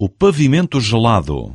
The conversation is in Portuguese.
o pavimento gelado.